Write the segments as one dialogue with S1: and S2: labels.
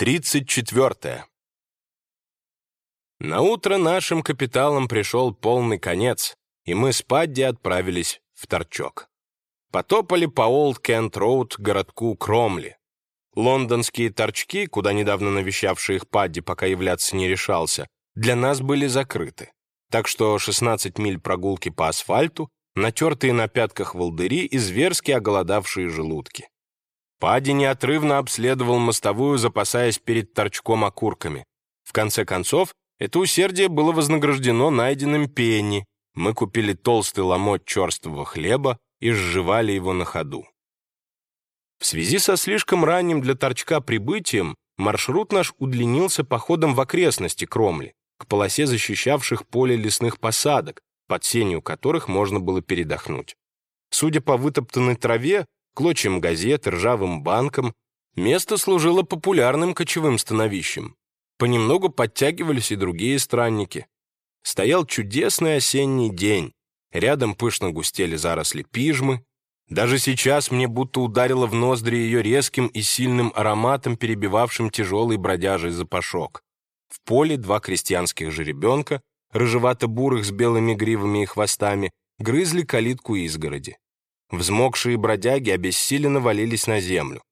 S1: 34. На утро нашим капиталам пришел полный конец, и мы с Падди отправились в Торчок. Потопали по Олд Кент Роуд городку Кромли. Лондонские торчки, куда недавно навещавший их Падди, пока являться не решался, для нас были закрыты. Так что 16 миль прогулки по асфальту, натертые на пятках волдыри и зверски оголодавшие желудки. Пади неотрывно обследовал мостовую, запасаясь перед торчком окурками. В конце концов, это усердие было вознаграждено найденным пенни. Мы купили толстый ломоть черствого хлеба и сживали его на ходу. В связи со слишком ранним для торчка прибытием, маршрут наш удлинился походом в окрестности Кромли, к полосе защищавших поле лесных посадок, под сенью которых можно было передохнуть. Судя по вытоптанной траве, клочьям газет, ржавым банкам, место служило популярным кочевым становищем. Понемногу подтягивались и другие странники. Стоял чудесный осенний день. Рядом пышно густели заросли пижмы. Даже сейчас мне будто ударило в ноздри ее резким и сильным ароматом, перебивавшим тяжелый бродяжий запашок. В поле два крестьянских жеребенка, рыжевато-бурых с белыми гривами и хвостами, грызли калитку изгороди. Взмокшие бродяги обессиленно валились на землю.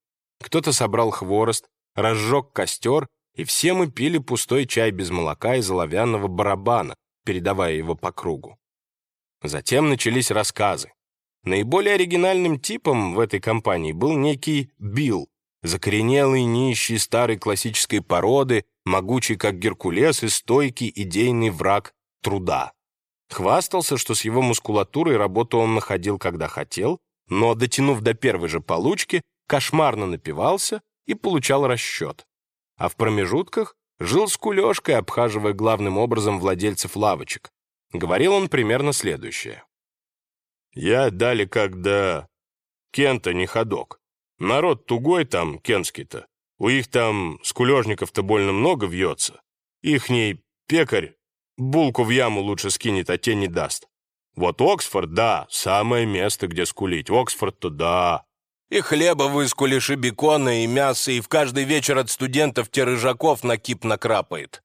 S1: Кто-то собрал хворост, разжег костер, и все мы пили пустой чай без молока из оловянного барабана, передавая его по кругу. Затем начались рассказы. Наиболее оригинальным типом в этой компании был некий Билл, закоренелый, нищий, старой классической породы, могучий как Геркулес и стойкий идейный враг труда. Хвастался, что с его мускулатурой работу он находил, когда хотел, но, дотянув до первой же получки, кошмарно напивался и получал расчет. А в промежутках жил с кулешкой, обхаживая главным образом владельцев лавочек. Говорил он примерно следующее. «Я дали когда Кента не ходок. Народ тугой там, кенский-то. У их там скулежников-то больно много вьется. Ихний пекарь Булку в яму лучше скинет, а те не даст. Вот Оксфорд, да, самое место, где скулить. Оксфорд-то да.
S2: И хлеба выскулишь, и бекона, и мясо, и в каждый вечер от студентов те рыжаков на кип накрапает.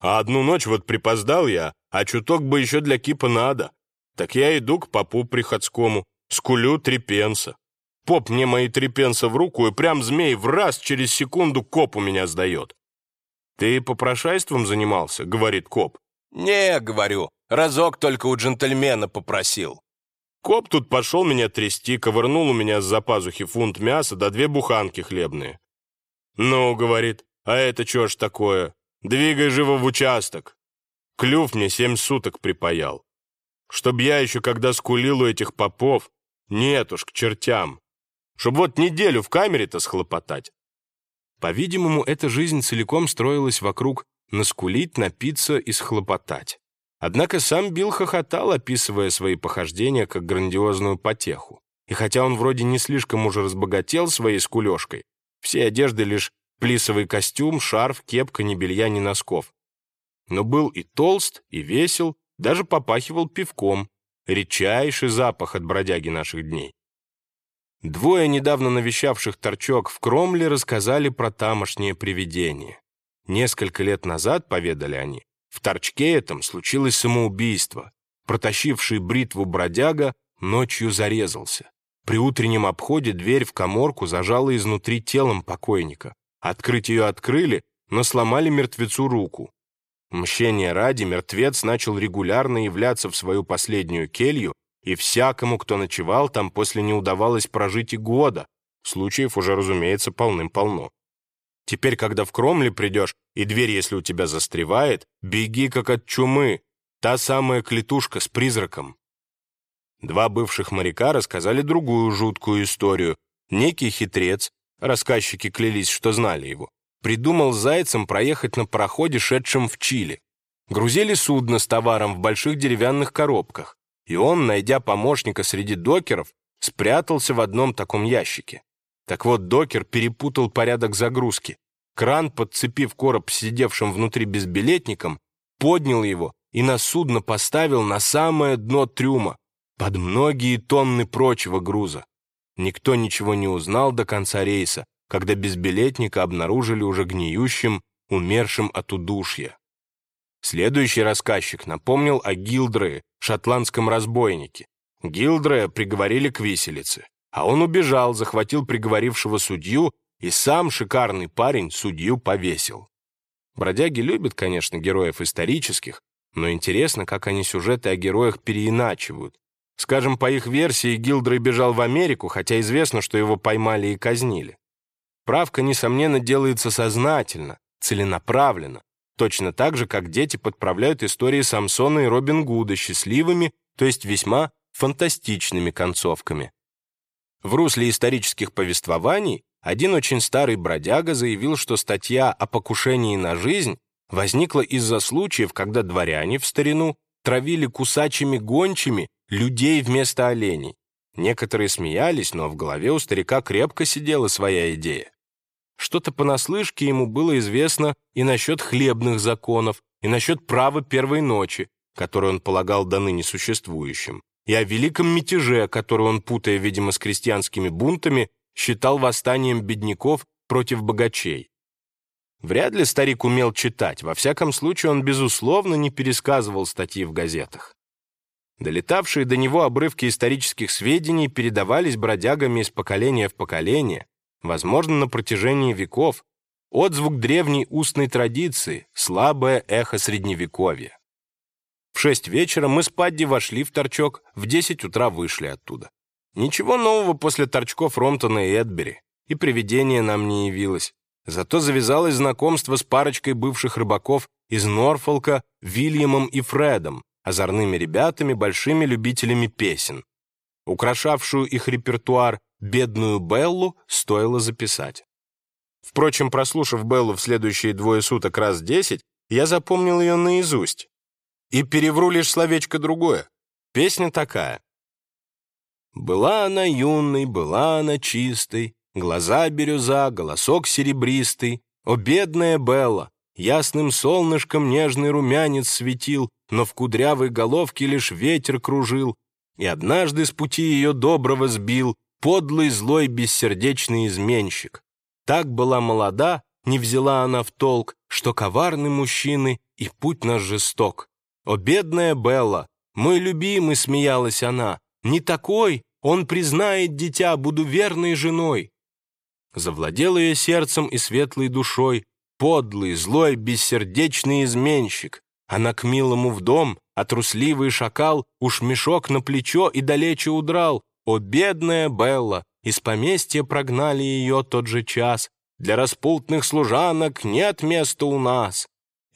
S1: А одну ночь вот припоздал я, а чуток бы еще для кипа надо. Так я иду к попу приходскому, скулю три пенса. Поп мне мои три пенса в руку, и прям змей в раз через секунду коп у меня сдает. «Ты попрошайством занимался?» — говорит коп.
S2: «Не, — говорю, — разок только у джентльмена попросил».
S1: Коп тут пошел меня трясти, ковырнул у меня с-за пазухи фунт мяса да две буханки хлебные. «Ну, — говорит, — а это что ж такое? Двигай живо в участок». Клюв мне семь суток припаял. Чтоб я еще когда скулил у этих попов, нет уж, к чертям. Чтоб вот неделю в камере-то схлопотать. По-видимому, эта жизнь целиком строилась вокруг наскулить, напиться и схлопотать. Однако сам Билл хохотал, описывая свои похождения как грандиозную потеху. И хотя он вроде не слишком уже разбогател своей скулежкой, все одежды лишь плисовый костюм, шарф, кепка, ни белья, ни носков. Но был и толст, и весел, даже попахивал пивком. Редчайший запах от бродяги наших дней. Двое недавно навещавших торчок в Кромле рассказали про тамошнее привидение. Несколько лет назад, поведали они, в торчке этом случилось самоубийство. Протащивший бритву бродяга ночью зарезался. При утреннем обходе дверь в коморку зажала изнутри телом покойника. Открыть ее открыли, но сломали мертвецу руку. Мщение ради мертвец начал регулярно являться в свою последнюю келью, и всякому, кто ночевал там, после не удавалось прожить и года. Случаев уже, разумеется, полным-полно. Теперь, когда в Кромле придешь, и дверь, если у тебя застревает, беги, как от чумы. Та самая клетушка с призраком. Два бывших моряка рассказали другую жуткую историю. Некий хитрец, рассказчики клялись, что знали его, придумал зайцем проехать на пароходе, шедшем в Чили. Грузили судно с товаром в больших деревянных коробках, и он, найдя помощника среди докеров, спрятался в одном таком ящике. Так вот, докер перепутал порядок загрузки. Кран, подцепив короб сидевшим внутри безбилетником, поднял его и на судно поставил на самое дно трюма, под многие тонны прочего груза. Никто ничего не узнал до конца рейса, когда безбилетника обнаружили уже гниющим, умершим от удушья. Следующий рассказчик напомнил о Гилдрее, шотландском разбойнике. Гилдрея приговорили к виселице, а он убежал, захватил приговорившего судью, и сам шикарный парень судью повесил. Бродяги любят, конечно, героев исторических, но интересно, как они сюжеты о героях переиначивают. Скажем, по их версии, Гилдрей бежал в Америку, хотя известно, что его поймали и казнили. Правка, несомненно, делается сознательно, целенаправленно, точно так же, как дети подправляют истории Самсона и Робин Гуда счастливыми, то есть весьма фантастичными концовками. В русле исторических повествований один очень старый бродяга заявил, что статья о покушении на жизнь возникла из-за случаев, когда дворяне в старину травили кусачими гончими людей вместо оленей. Некоторые смеялись, но в голове у старика крепко сидела своя идея. Что-то понаслышке ему было известно и насчет хлебных законов, и насчет права первой ночи, которое он полагал до ныне существующим, и о великом мятеже, который он, путая, видимо, с крестьянскими бунтами, считал восстанием бедняков против богачей. Вряд ли старик умел читать, во всяком случае он, безусловно, не пересказывал статьи в газетах. Долетавшие до него обрывки исторических сведений передавались бродягами из поколения в поколение, возможно, на протяжении веков, отзвук древней устной традиции, слабое эхо Средневековья. В шесть вечера мы с Падди вошли в торчок, в десять утра вышли оттуда. Ничего нового после торчков Ромтона и Эдбери, и привидение нам не явилось. Зато завязалось знакомство с парочкой бывших рыбаков из Норфолка, Вильямом и Фредом, озорными ребятами, большими любителями песен. Украшавшую их репертуар бедную Беллу стоило записать. Впрочем, прослушав Беллу в следующие двое суток раз десять, я запомнил ее наизусть. И перевру лишь словечко другое. Песня такая. «Была она юной, была она чистой, глаза бирюза, голосок серебристый. О, бедная Белла! Ясным солнышком нежный румянец светил, но в кудрявой головке лишь ветер кружил, и однажды с пути ее доброго сбил подлый, злой, бессердечный изменщик. Так была молода, не взяла она в толк, что коварны мужчины, и путь наш жесток. О, бедная Белла, мой любимый, смеялась она, не такой, он признает дитя, буду верной женой завладел ее сердцем и светлой душой, подлый, злой, бессердечный изменщик. Она к милому в дом, а трусливый шакал уж мешок на плечо и далече удрал. О, бедная Белла! Из поместья прогнали ее тот же час. Для распутных служанок нет места у нас.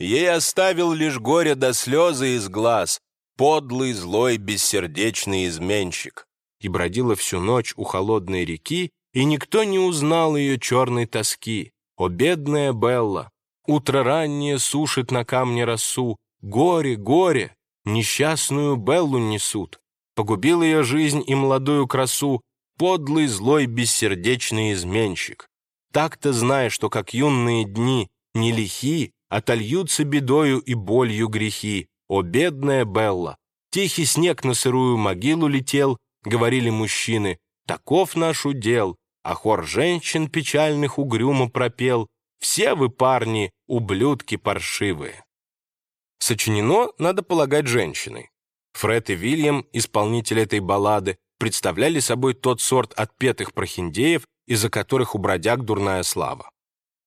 S1: Ей оставил лишь горе до слезы из глаз, подлый, злой, бессердечный изменщик. И бродила всю ночь у холодной реки, и никто не узнал ее черной тоски. О, бедная Белла! Утро раннее сушит на камне росу. Горе, горе! Несчастную Беллу несут. Погубил ее жизнь и молодую красу подлый, злой, бессердечный изменщик. Так-то зная, что как юные дни не лихи, отольются бедою и болью грехи. О, бедная Белла! Тихий снег на сырую могилу летел, говорили мужчины, таков наш удел, а хор женщин печальных угрюмо пропел «Все вы, парни, ублюдки паршивые». Сочинено, надо полагать, женщиной. Фред и Вильям, исполнители этой баллады, представляли собой тот сорт отпетых прохиндеев, из-за которых у бродяг дурная слава.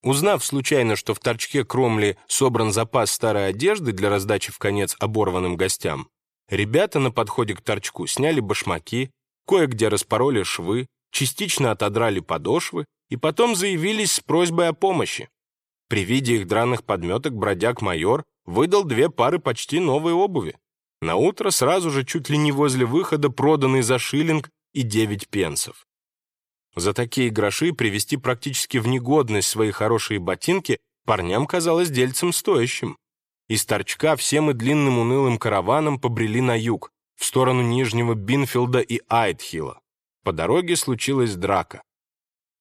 S1: Узнав случайно, что в торчке Кромли собран запас старой одежды для раздачи в конец оборванным гостям, ребята на подходе к торчку сняли башмаки, кое-где распороли швы, частично отодрали подошвы и потом заявились с просьбой о помощи. При виде их драных подметок бродяг-майор выдал две пары почти новой обуви. На утро сразу же чуть ли не возле выхода проданный за шиллинг и девять пенсов. За такие гроши привести практически в негодность свои хорошие ботинки парням казалось дельцем стоящим. Из торчка всем и длинным унылым караваном побрели на юг, в сторону Нижнего Бинфилда и Айтхилла. По дороге случилась драка.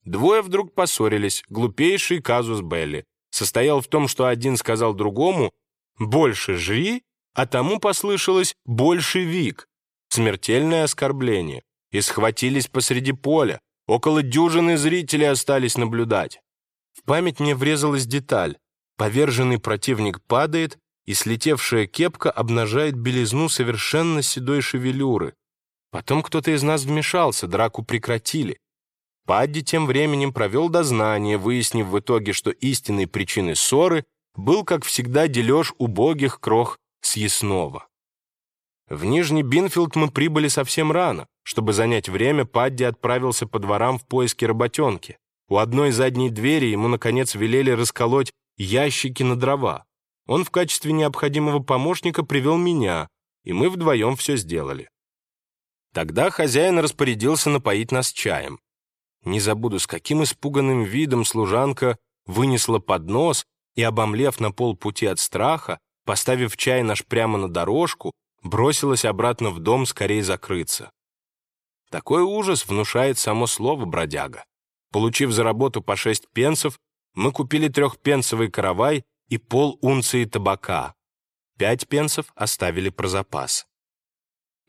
S1: Двое вдруг поссорились, глупейший казус Белли. Состоял в том, что один сказал другому «больше жри», а тому послышалось «больше вик». Смертельное оскорбление. И схватились посреди поля. Около дюжины зрителей остались наблюдать. В память мне врезалась деталь. Поверженный противник падает, и слетевшая кепка обнажает белизну совершенно седой шевелюры. Потом кто-то из нас вмешался, драку прекратили. Падди тем временем провел дознание, выяснив в итоге, что истинной причиной ссоры был, как всегда, дележ убогих крох съестного. В Нижний Бинфилд мы прибыли совсем рано. Чтобы занять время, Падди отправился по дворам в поиске работенки. У одной задней двери ему, наконец, велели расколоть ящики на дрова. Он в качестве необходимого помощника привел меня, и мы вдвоем все сделали. Тогда хозяин распорядился напоить нас чаем. Не забуду, с каким испуганным видом служанка вынесла поднос и, обомлев на полпути от страха, поставив чай наш прямо на дорожку, бросилась обратно в дом скорее закрыться. Такой ужас внушает само слово «бродяга». Получив за работу по шесть пенсов, мы купили трехпенсовый каравай и пол унции табака. Пять пенсов оставили про запас.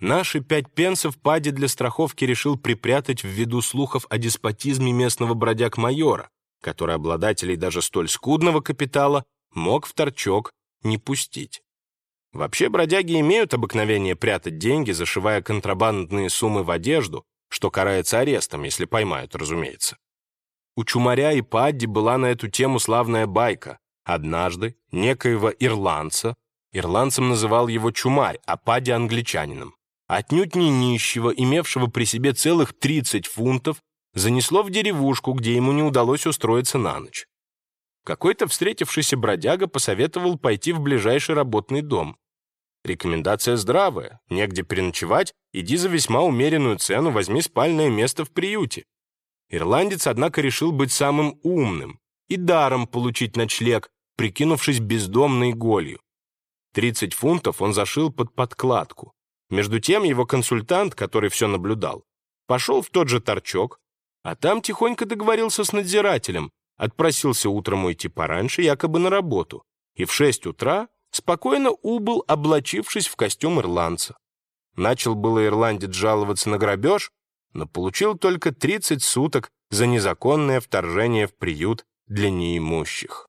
S1: Наши пять пенсов Пади для страховки решил припрятать ввиду слухов о деспотизме местного бродяг-майора, который обладателей даже столь скудного капитала мог в торчок не пустить. Вообще бродяги имеют обыкновение прятать деньги, зашивая контрабандные суммы в одежду, что карается арестом, если поймают, разумеется. У Чумаря и Падди была на эту тему славная байка. Однажды некоего ирландца, ирландцем называл его Чумарь, а Падди англичанином, отнюдь не нищего, имевшего при себе целых 30 фунтов, занесло в деревушку, где ему не удалось устроиться на ночь. Какой-то встретившийся бродяга посоветовал пойти в ближайший работный дом. Рекомендация здравая, негде переночевать, иди за весьма умеренную цену, возьми спальное место в приюте. Ирландец, однако, решил быть самым умным и даром получить ночлег, прикинувшись бездомной голью. 30 фунтов он зашил под подкладку. Между тем его консультант, который все наблюдал, пошел в тот же торчок, а там тихонько договорился с надзирателем, отпросился утром уйти пораньше, якобы на работу, и в 6 утра спокойно убыл, облачившись в костюм ирландца. Начал было ирландец жаловаться на грабеж, но получил только 30 суток за незаконное вторжение в приют для неимущих.